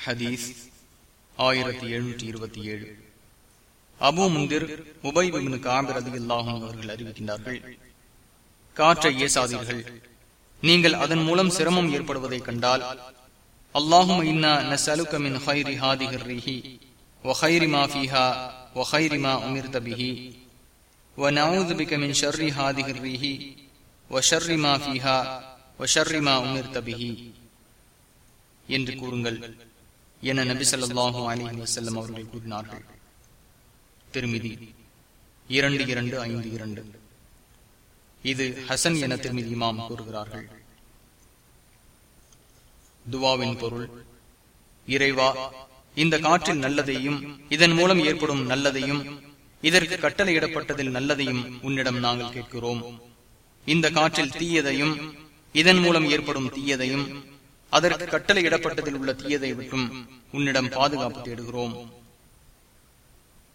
ஹதீஸ் ஆயிரத்தி எழுநூற்றி இருபத்தி ஏழு அபு முந்திர் உபைபின் காபிர் அதி அல்லாஹும் அவர்கள் அறிவிக்கின்றார்கள் காற்றை ஏசாதீர்கள் நீங்கள் அதன் மூலம் சிரமம் ஏற்படுவதை கண்டால் அல்லாஹும் இன்னா நசலுக மின் ஹைரி ஹாதிஹர் ரிஹி وخير ما فيها وخير ما أمرت به ونعوذ بك من شر هذه الريح وشر ما فيها وشر ما أمرت به என்று கூறுங்கள் என நபி சொல்லாஹு அலி வசல்லம் அவர்கள் கூறினார்கள். திருமிதி இரண்டு இரண்டு ஐந்து இரண்டு. இது ஹசன் என திருமதி இமாம் கூறுகிறார்கள். துவாவின் பொருள் இறைவா இந்த காற்றில் நல்லதையும் இதன் மூலம் ஏற்படும் நல்லதையும் இதற்கு கட்டளையிடப்பட்டதில் நல்லதையும் உன்னிடம் நாங்கள் கேட்கிறோம். இந்த காற்றில் தீயதையும் இதன் மூலம் ஏற்படும் தீயதையும் அதற்கு கட்டளையிடப்பட்டதில் உள்ள தீயதை விட்டும் உன்னிடம் பாதுகாப்பு தேடுகிறோம்.